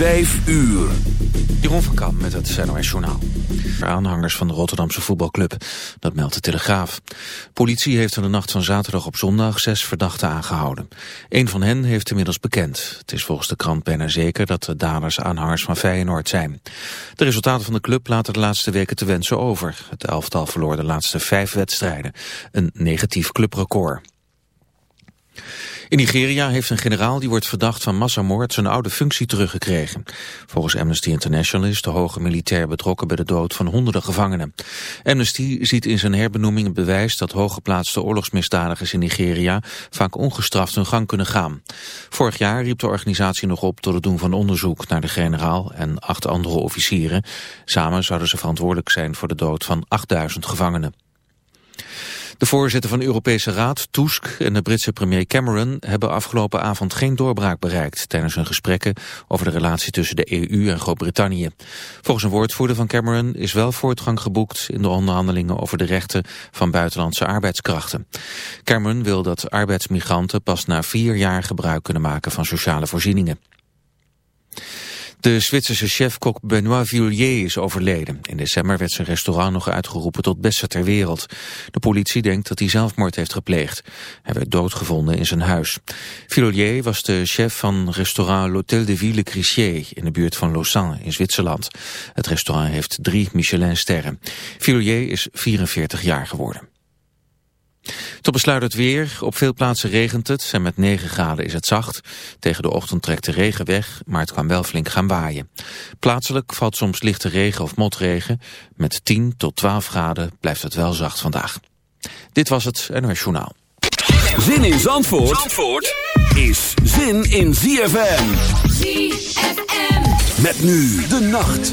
Vijf uur. Jeroen van Kam met het NOS Journaal. Aanhangers van de Rotterdamse voetbalclub, dat meldt de Telegraaf. Politie heeft in de nacht van zaterdag op zondag zes verdachten aangehouden. Een van hen heeft inmiddels bekend. Het is volgens de krant bijna zeker dat de daders aanhangers van Feyenoord zijn. De resultaten van de club laten de laatste weken te wensen over. Het elftal verloor de laatste vijf wedstrijden. Een negatief clubrecord. In Nigeria heeft een generaal die wordt verdacht van massamoord zijn oude functie teruggekregen. Volgens Amnesty International is de hoge militair betrokken bij de dood van honderden gevangenen. Amnesty ziet in zijn herbenoeming het bewijs dat hooggeplaatste oorlogsmisdadigers in Nigeria vaak ongestraft hun gang kunnen gaan. Vorig jaar riep de organisatie nog op tot het doen van onderzoek naar de generaal en acht andere officieren. Samen zouden ze verantwoordelijk zijn voor de dood van 8000 gevangenen. De voorzitter van de Europese Raad, Tusk, en de Britse premier Cameron hebben afgelopen avond geen doorbraak bereikt tijdens hun gesprekken over de relatie tussen de EU en Groot-Brittannië. Volgens een woordvoerder van Cameron is wel voortgang geboekt in de onderhandelingen over de rechten van buitenlandse arbeidskrachten. Cameron wil dat arbeidsmigranten pas na vier jaar gebruik kunnen maken van sociale voorzieningen. De Zwitserse chefkok Benoît Villiers is overleden. In december werd zijn restaurant nog uitgeroepen tot beste ter wereld. De politie denkt dat hij zelfmoord heeft gepleegd. Hij werd doodgevonden in zijn huis. Villiers was de chef van restaurant L'Hôtel de Ville Crissier in de buurt van Lausanne in Zwitserland. Het restaurant heeft drie Michelin-sterren. Villiers is 44 jaar geworden. Tot besluit het weer. Op veel plaatsen regent het en met 9 graden is het zacht. Tegen de ochtend trekt de regen weg, maar het kan wel flink gaan waaien. Plaatselijk valt soms lichte regen of motregen. Met 10 tot 12 graden blijft het wel zacht vandaag. Dit was het NOS Journaal. Zin in Zandvoort, Zandvoort is zin in ZFM. ZFM. Met nu de nacht.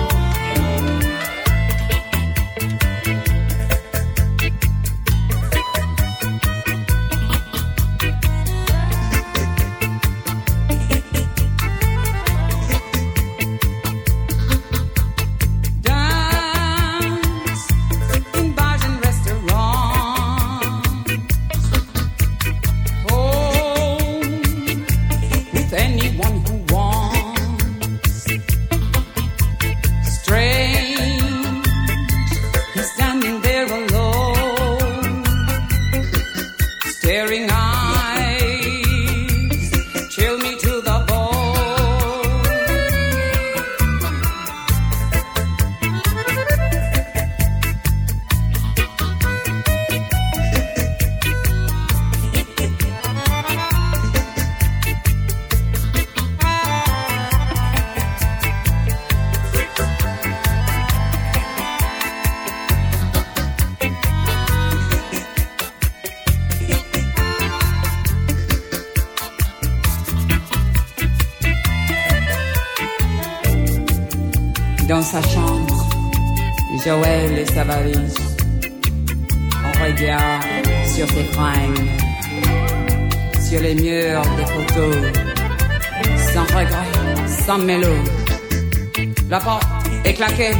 La porte est claquée,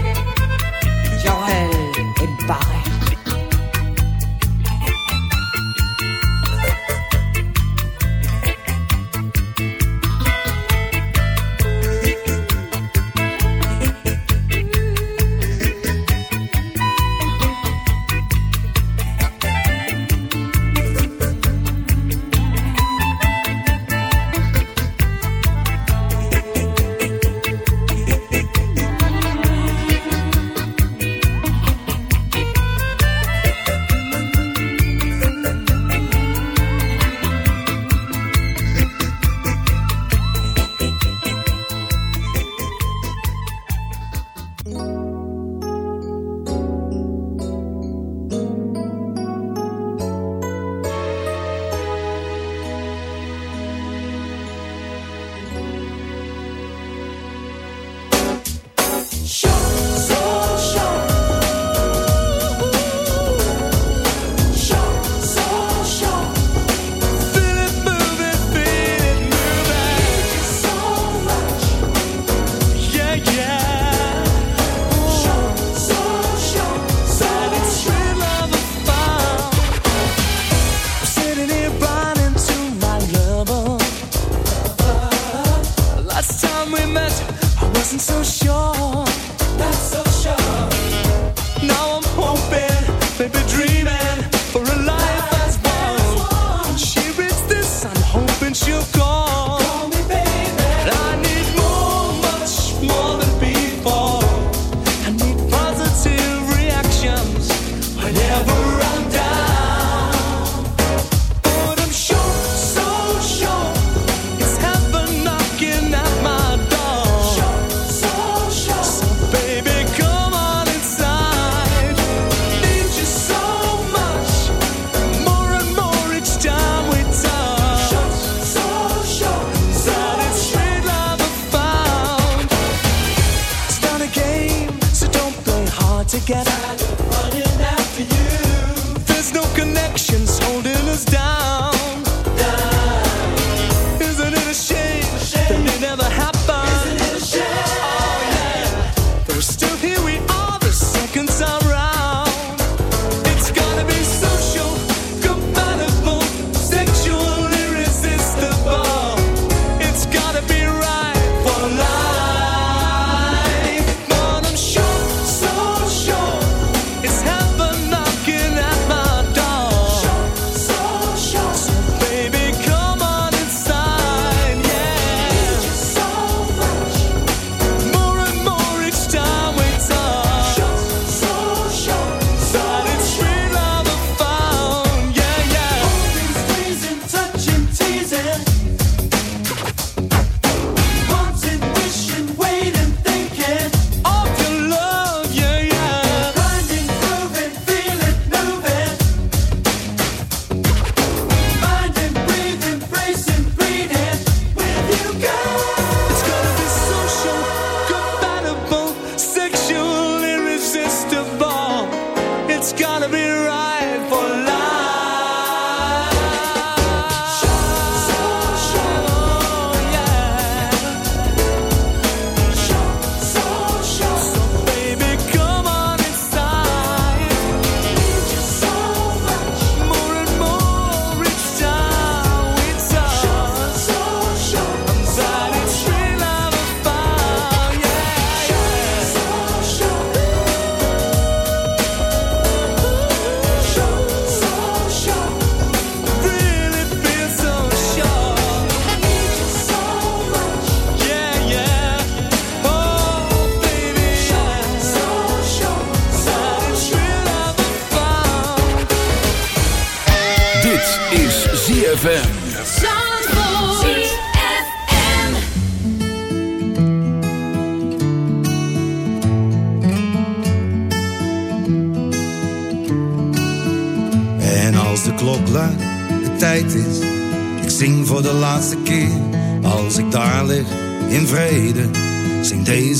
Joël est barré.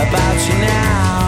About you now.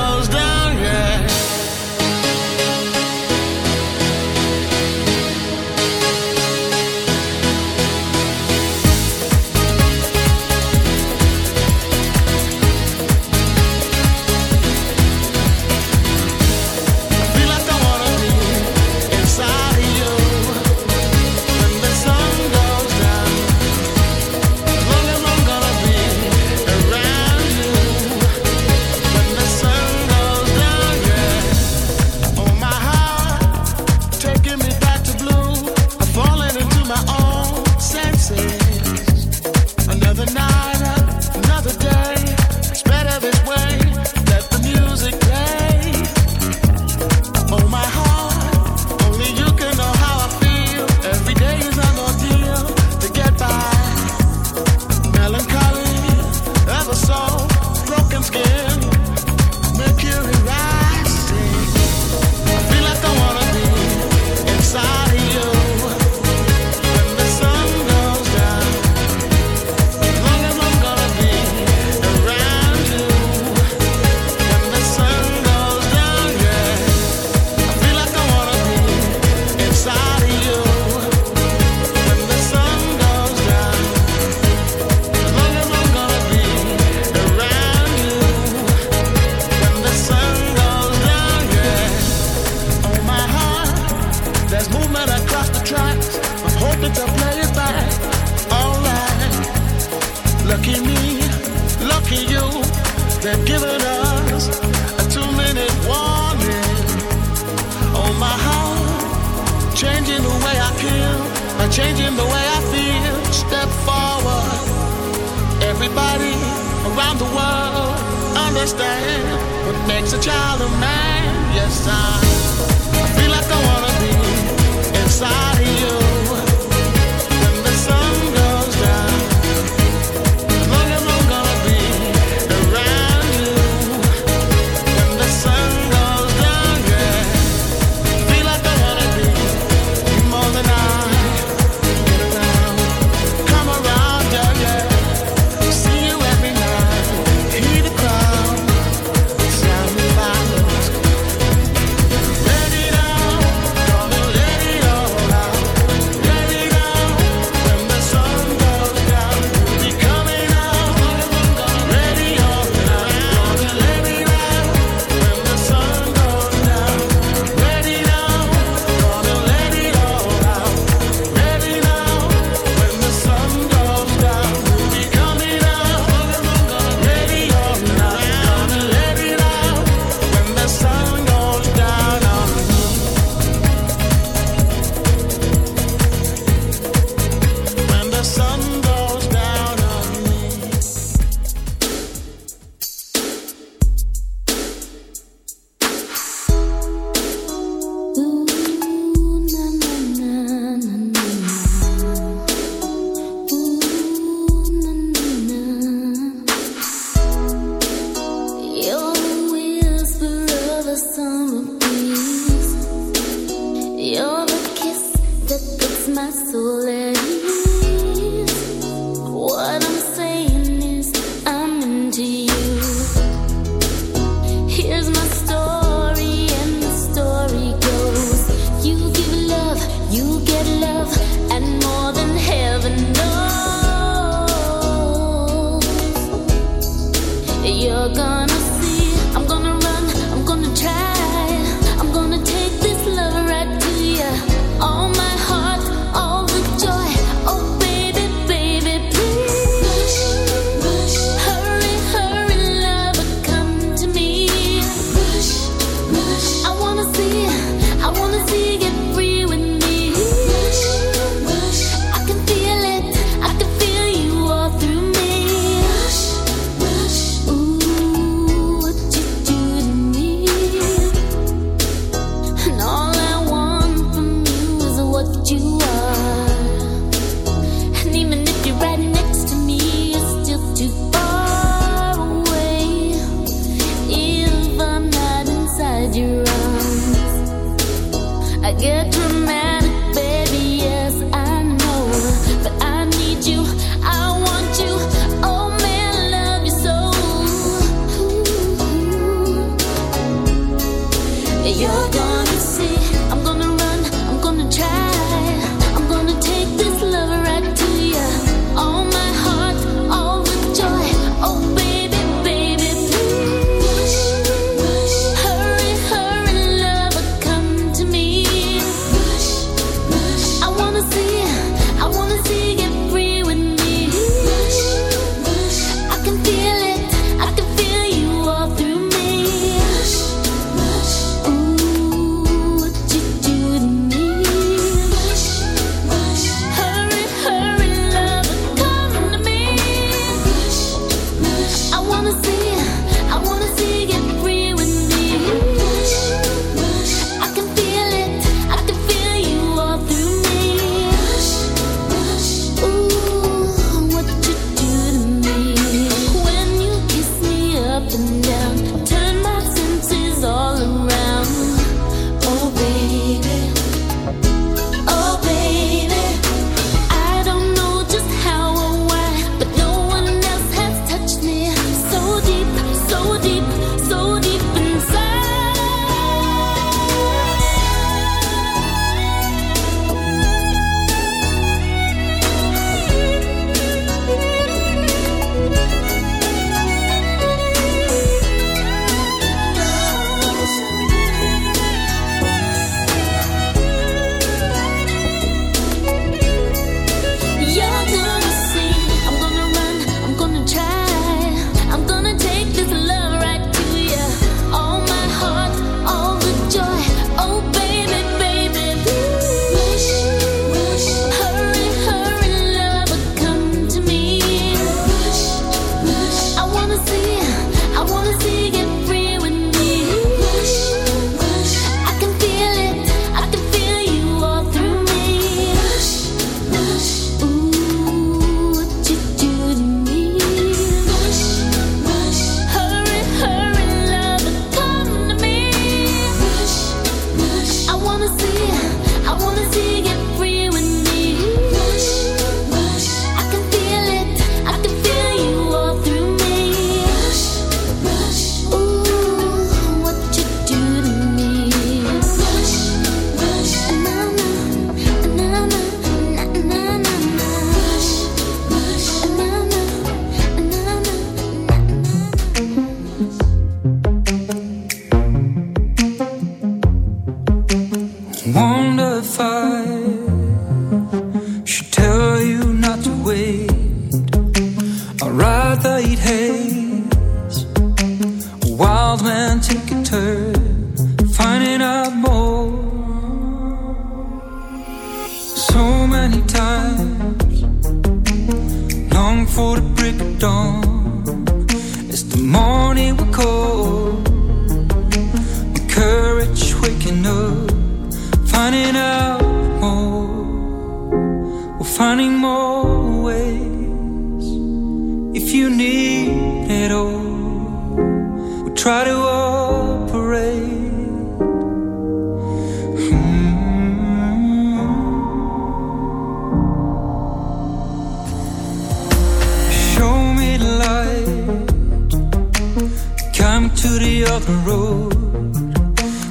of the road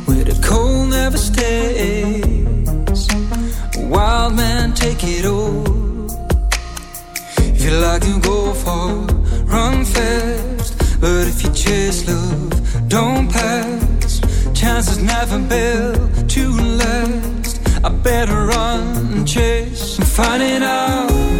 where the cold never stays. Wild men take it all. If you like you go far, run fast. But if you chase love, don't pass. Chances never built to last. I better run and chase and find it out.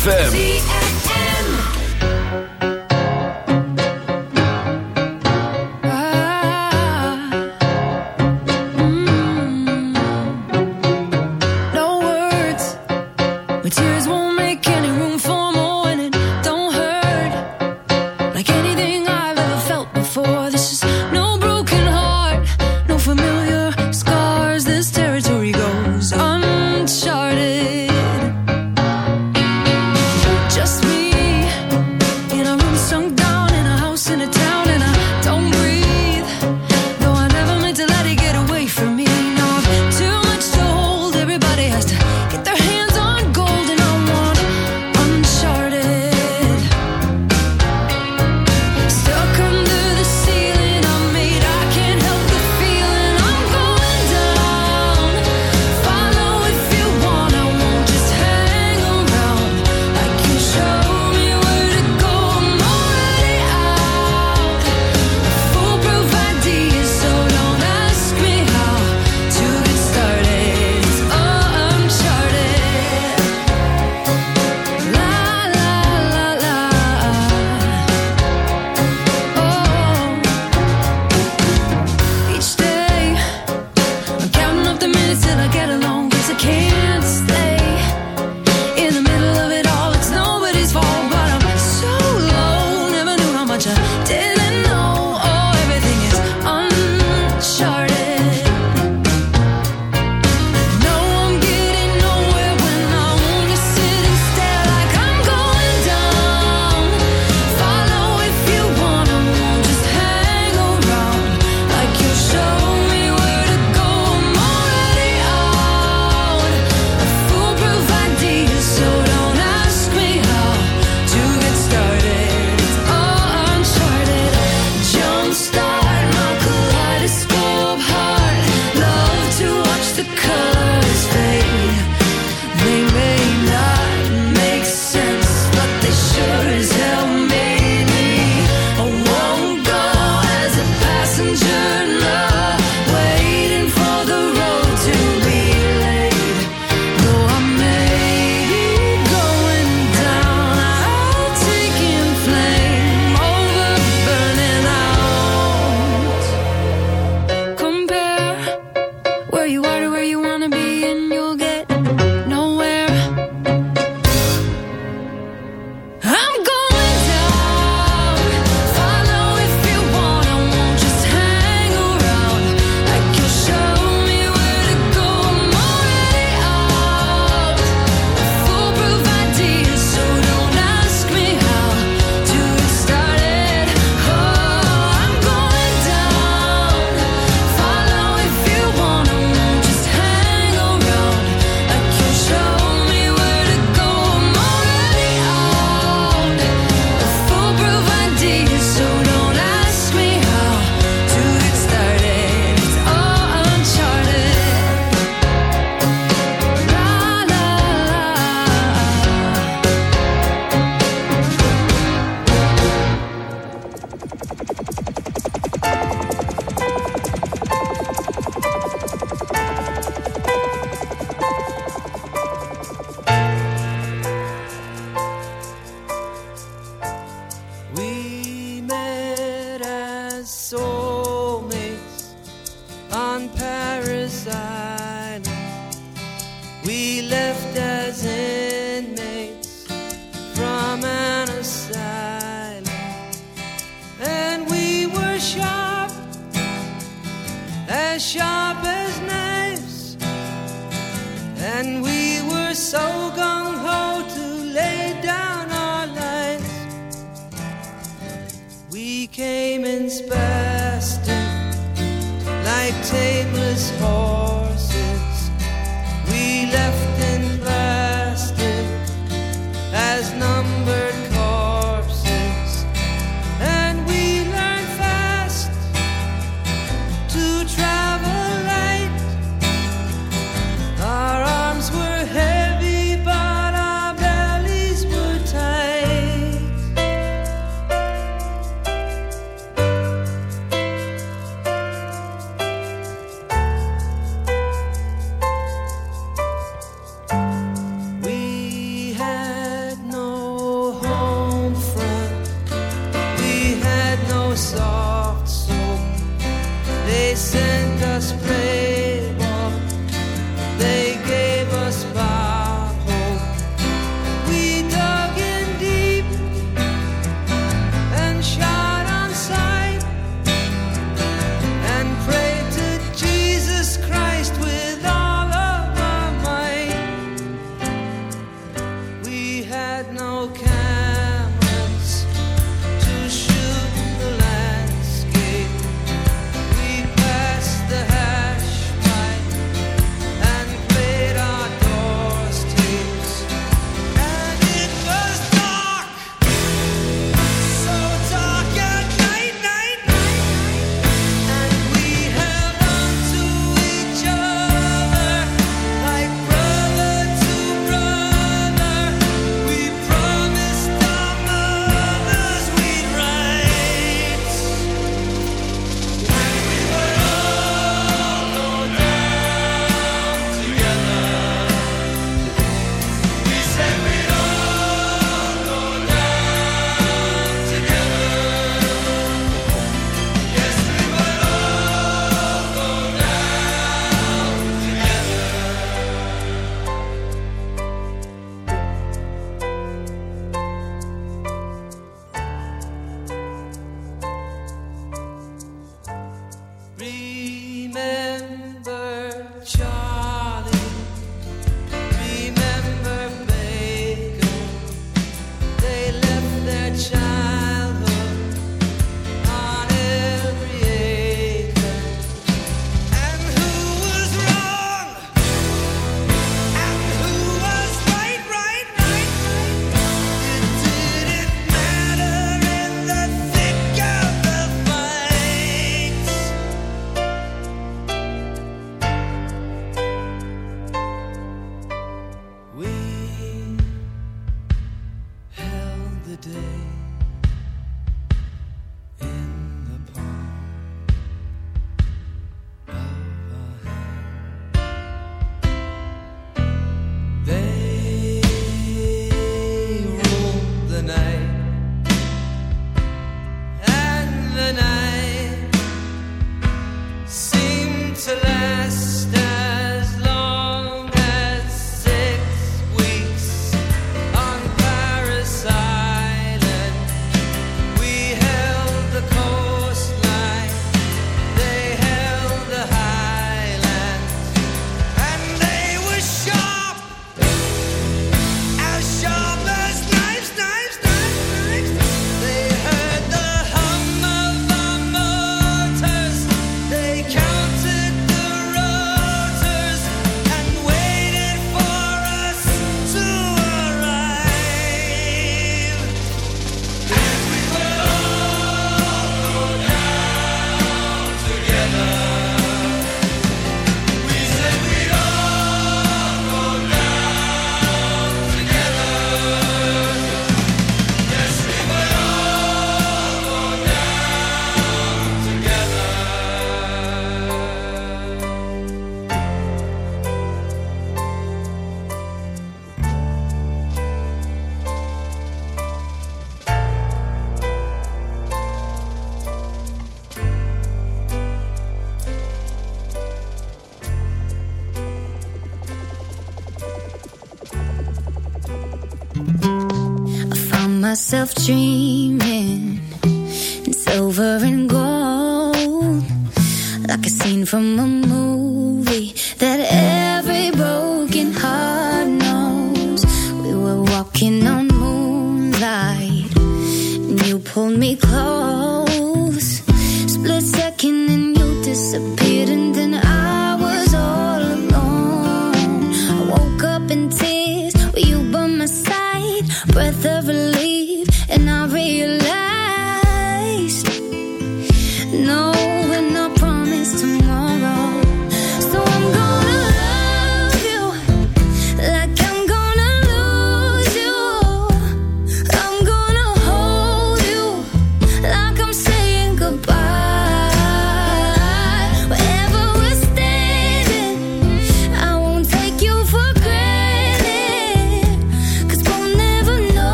ZFM.